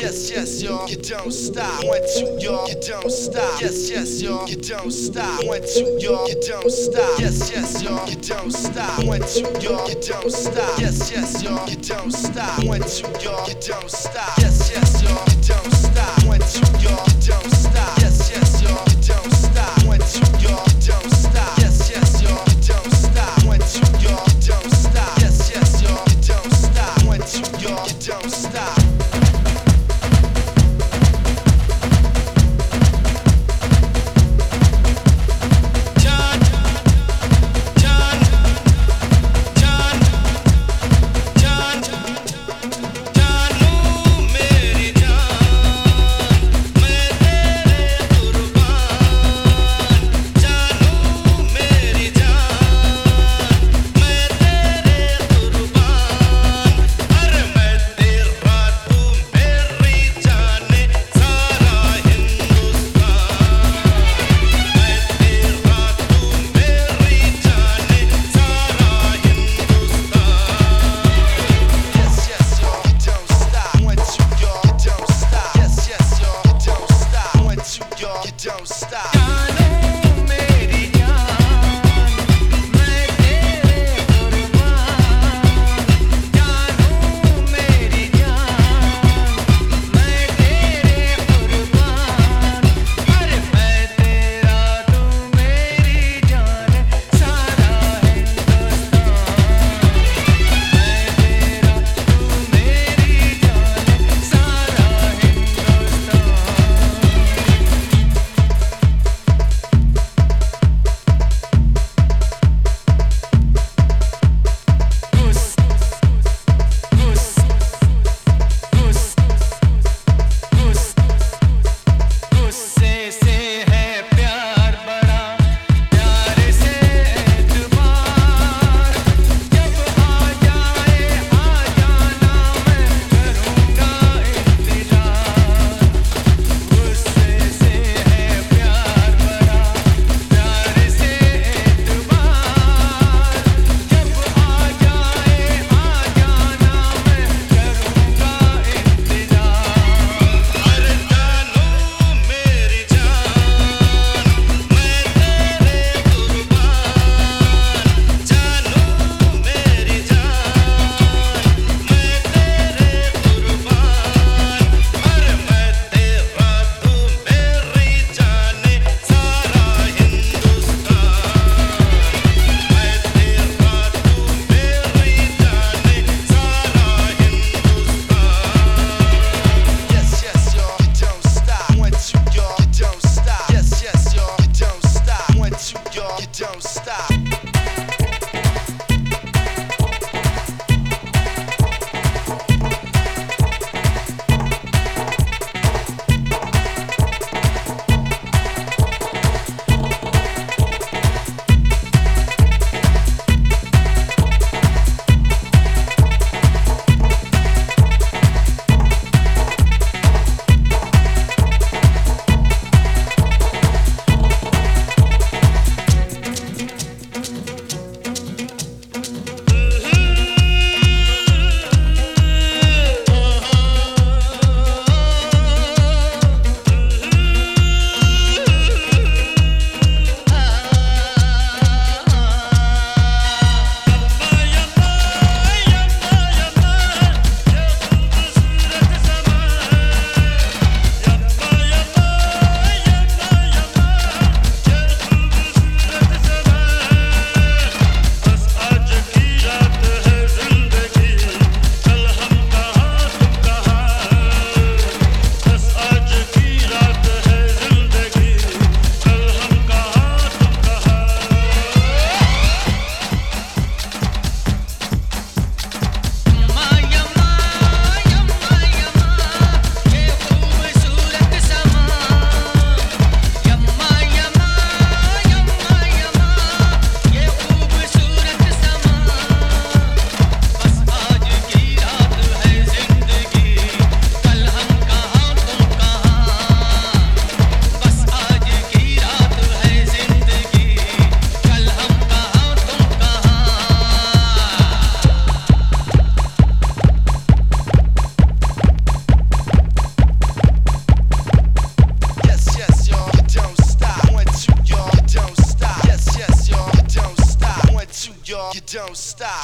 Yes, yes, y'all, you don't stop. One, two, y'all, you don't stop. Yes, yes, y'all, you don't stop. One, two, y'all, you don't stop. Yes, yes, y'all, you don't stop. One, two, y'all, you don't stop. Yes, yes, y'all, you don't stop. One, two, y'all, you don't stop. Yes, yes, You don't stop.